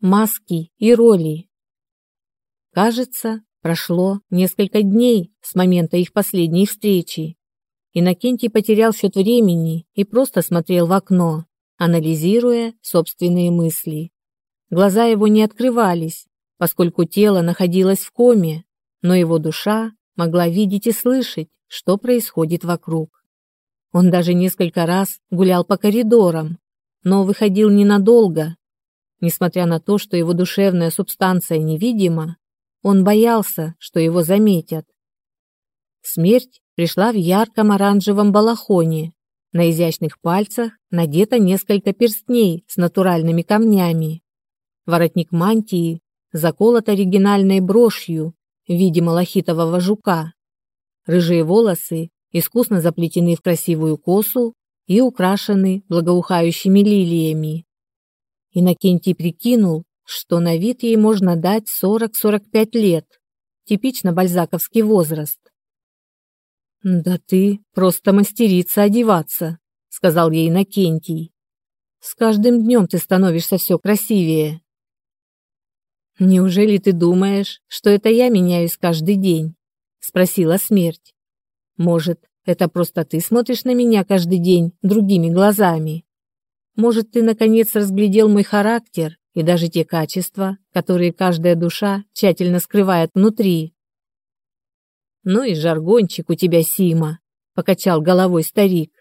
маски и роли. Кажется, прошло несколько дней с момента их последней встречи. Иннокентий потерял счет времени и просто смотрел в окно, анализируя собственные мысли. Глаза его не открывались, поскольку тело находилось в коме, но его душа могла видеть и слышать, что происходит вокруг. Он даже несколько раз гулял по коридорам, но выходил ненадолго. Несмотря на то, что его душевная субстанция невидима, он боялся, что его заметят. Смерть пришла в ярком оранжевом балахоне. На изящных пальцах надето несколько перстней с натуральными камнями. Воротник мантии заколот оригинальной брошью в виде малахитового жука. Рыжие волосы искусно заплетены в красивую косу и украшены благоухающими лилиями. Иннокентий прикинул, что на вид ей можно дать 40-45 лет, типично бальзаковский возраст. «Да ты просто мастерица одеваться», — сказал ей Иннокентий. «С каждым днем ты становишься все красивее». «Неужели ты думаешь, что это я меняюсь каждый день?» — спросила смерть. «Может, это просто ты смотришь на меня каждый день другими глазами? Может, ты наконец разглядел мой характер и даже те качества, которые каждая душа тщательно скрывает внутри?» «Ну и жаргончик у тебя, Сима», — покачал головой старик.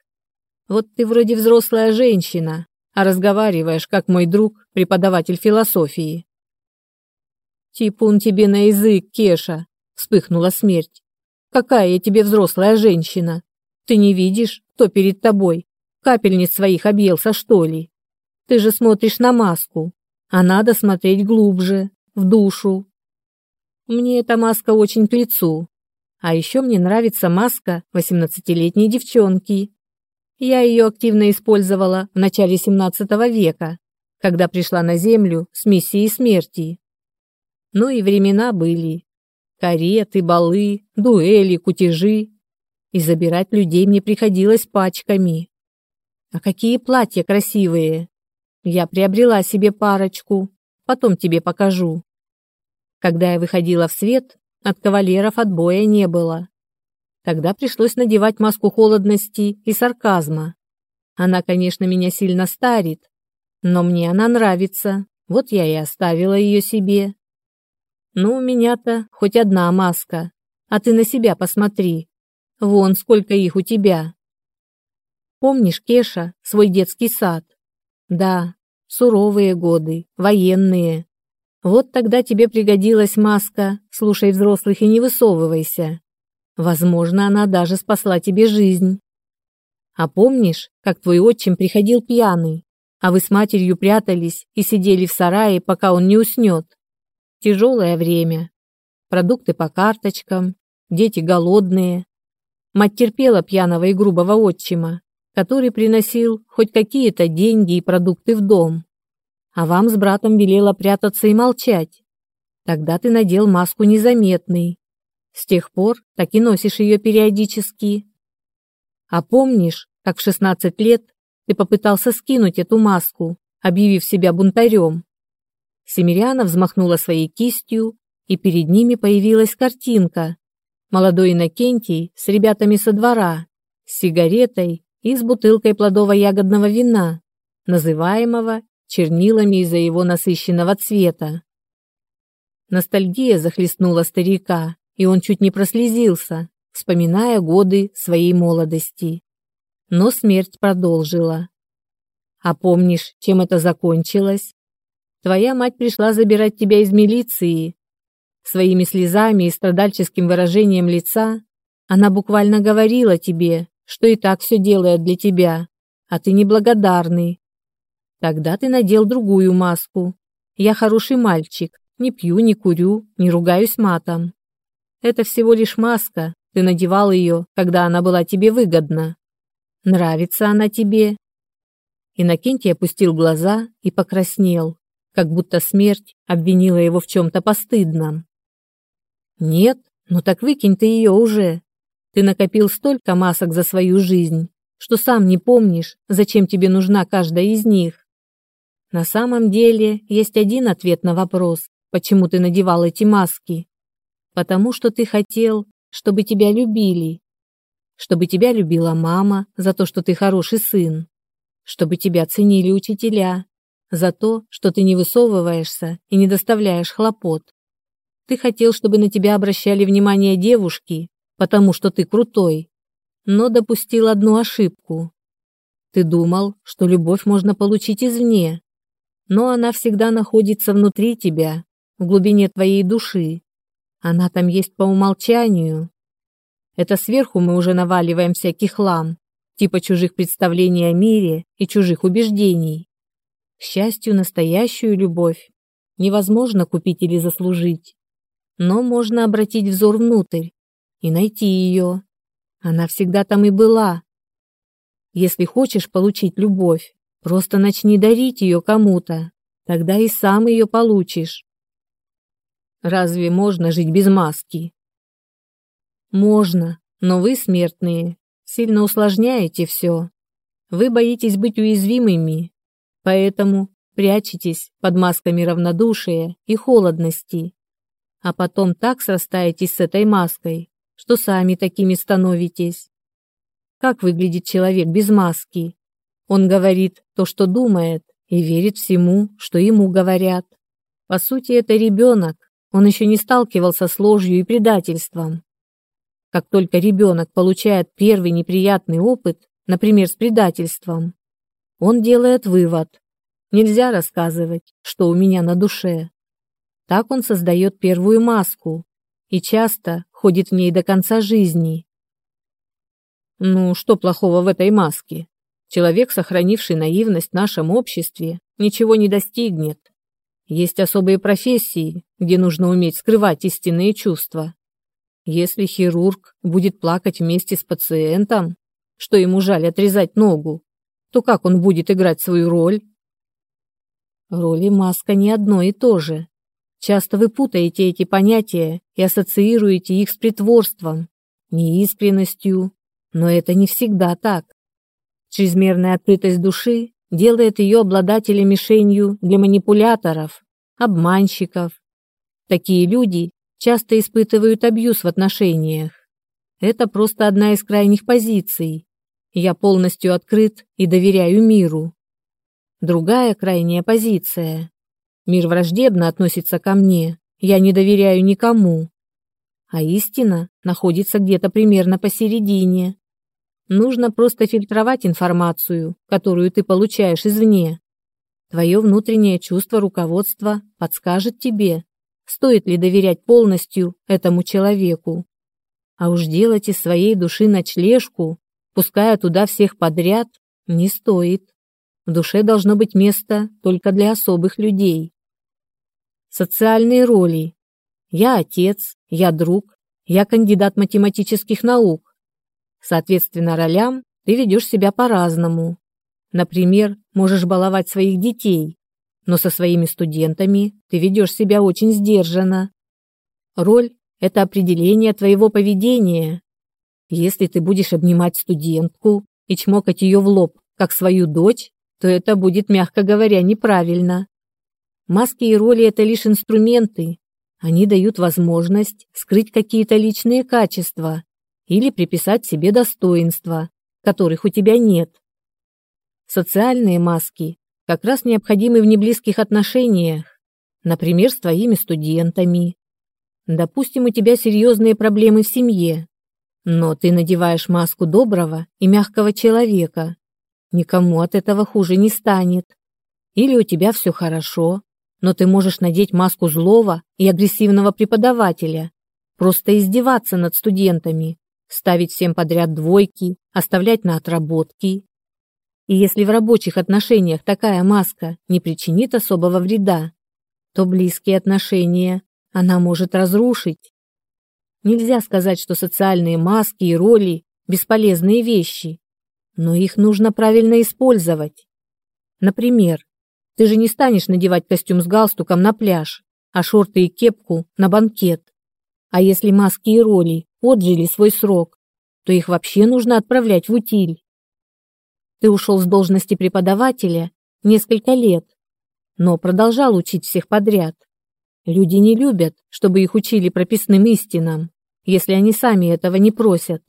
«Вот ты вроде взрослая женщина, а разговариваешь, как мой друг, преподаватель философии». «Типун тебе на язык, Кеша!» — вспыхнула смерть. «Какая я тебе взрослая женщина? Ты не видишь, кто перед тобой? Капельниц своих объелся, что ли? Ты же смотришь на маску, а надо смотреть глубже, в душу. Мне эта маска очень к лицу, а еще мне нравится маска 18-летней девчонки. Я ее активно использовала в начале 17 века, когда пришла на Землю с миссией смерти. Ну и времена были. Кареты, балы, дуэли, кутежи. И забирать людей мне приходилось пачками. А какие платья красивые! Я приобрела себе парочку, потом тебе покажу. Когда я выходила в свет, от кавалеров отбоя не было. Тогда пришлось надевать маску холодности и сарказма. Она, конечно, меня сильно старит, но мне она нравится, вот я и оставила ее себе. Ну, у меня-то хоть одна маска, а ты на себя посмотри. Вон сколько их у тебя. Помнишь, Кеша, свой детский сад? Да, суровые годы, военные. Вот тогда тебе пригодилась маска, слушай взрослых и не высовывайся. Возможно, она даже спасла тебе жизнь. А помнишь, как твой отчим приходил пьяный, а вы с матерью прятались и сидели в сарае, пока он не уснет? Тяжелое время. Продукты по карточкам, дети голодные. Мать терпела пьяного и грубого отчима, который приносил хоть какие-то деньги и продукты в дом а вам с братом велела прятаться и молчать. Тогда ты надел маску незаметный. С тех пор так и носишь ее периодически. А помнишь, как в 16 лет ты попытался скинуть эту маску, объявив себя бунтарем? Семиряна взмахнула своей кистью, и перед ними появилась картинка. Молодой Иннокентий с ребятами со двора, с сигаретой и с бутылкой плодово-ягодного вина, называемого чернилами из-за его насыщенного цвета. Ностальгия захлестнула старика, и он чуть не прослезился, вспоминая годы своей молодости. Но смерть продолжила. «А помнишь, чем это закончилось? Твоя мать пришла забирать тебя из милиции. Своими слезами и страдальческим выражением лица она буквально говорила тебе, что и так все делает для тебя, а ты неблагодарный, Тогда ты надел другую маску. Я хороший мальчик, не пью, не курю, не ругаюсь матом. Это всего лишь маска, ты надевал ее, когда она была тебе выгодна. Нравится она тебе?» Иннокентий опустил глаза и покраснел, как будто смерть обвинила его в чем-то постыдном. «Нет, ну так выкинь ты ее уже. Ты накопил столько масок за свою жизнь, что сам не помнишь, зачем тебе нужна каждая из них. На самом деле есть один ответ на вопрос, почему ты надевал эти маски. Потому что ты хотел, чтобы тебя любили. Чтобы тебя любила мама за то, что ты хороший сын. Чтобы тебя ценили учителя за то, что ты не высовываешься и не доставляешь хлопот. Ты хотел, чтобы на тебя обращали внимание девушки, потому что ты крутой, но допустил одну ошибку. Ты думал, что любовь можно получить извне, но она всегда находится внутри тебя, в глубине твоей души. Она там есть по умолчанию. Это сверху мы уже наваливаем всякий хлам, типа чужих представлений о мире и чужих убеждений. К счастью, настоящую любовь невозможно купить или заслужить, но можно обратить взор внутрь и найти ее. Она всегда там и была. Если хочешь получить любовь, просто начни дарить ее кому-то, тогда и сам ее получишь. Разве можно жить без маски? Можно, но вы, смертные, сильно усложняете все. Вы боитесь быть уязвимыми, поэтому прячетесь под масками равнодушия и холодности, а потом так срастаетесь с этой маской, что сами такими становитесь. Как выглядит человек без маски? Он говорит то, что думает, и верит всему, что ему говорят. По сути, это ребенок, он еще не сталкивался с ложью и предательством. Как только ребенок получает первый неприятный опыт, например, с предательством, он делает вывод. Нельзя рассказывать, что у меня на душе. Так он создает первую маску и часто ходит в ней до конца жизни. Ну, что плохого в этой маске? Человек, сохранивший наивность в нашем обществе, ничего не достигнет. Есть особые профессии, где нужно уметь скрывать истинные чувства. Если хирург будет плакать вместе с пациентом, что ему жаль отрезать ногу, то как он будет играть свою роль? Роль и маска не одно и то же. Часто вы путаете эти понятия и ассоциируете их с притворством, неискренностью, но это не всегда так. Чрезмерная открытость души делает ее обладателя мишенью для манипуляторов, обманщиков. Такие люди часто испытывают абьюз в отношениях. Это просто одна из крайних позиций. Я полностью открыт и доверяю миру. Другая крайняя позиция. Мир враждебно относится ко мне, я не доверяю никому. А истина находится где-то примерно посередине. Нужно просто фильтровать информацию, которую ты получаешь извне. Твое внутреннее чувство руководства подскажет тебе, стоит ли доверять полностью этому человеку. А уж делать из своей души ночлежку, пуская туда всех подряд, не стоит. В душе должно быть место только для особых людей. Социальные роли. Я отец, я друг, я кандидат математических наук. Соответственно ролям ты ведешь себя по-разному. Например, можешь баловать своих детей, но со своими студентами ты ведешь себя очень сдержанно. Роль – это определение твоего поведения. Если ты будешь обнимать студентку и чмокать ее в лоб, как свою дочь, то это будет, мягко говоря, неправильно. Маски и роли – это лишь инструменты. Они дают возможность скрыть какие-то личные качества или приписать себе достоинства, которых у тебя нет. Социальные маски как раз необходимы в неблизких отношениях, например, с твоими студентами. Допустим, у тебя серьезные проблемы в семье, но ты надеваешь маску доброго и мягкого человека. Никому от этого хуже не станет. Или у тебя все хорошо, но ты можешь надеть маску злого и агрессивного преподавателя, просто издеваться над студентами, ставить всем подряд двойки, оставлять на отработки. И если в рабочих отношениях такая маска не причинит особого вреда, то близкие отношения она может разрушить. Нельзя сказать, что социальные маски и роли – бесполезные вещи, но их нужно правильно использовать. Например, ты же не станешь надевать костюм с галстуком на пляж, а шорты и кепку на банкет. А если маски и роли отжили свой срок, то их вообще нужно отправлять в утиль. Ты ушел с должности преподавателя несколько лет, но продолжал учить всех подряд. Люди не любят, чтобы их учили прописным истинам, если они сами этого не просят.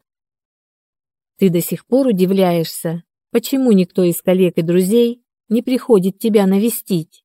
Ты до сих пор удивляешься, почему никто из коллег и друзей не приходит тебя навестить.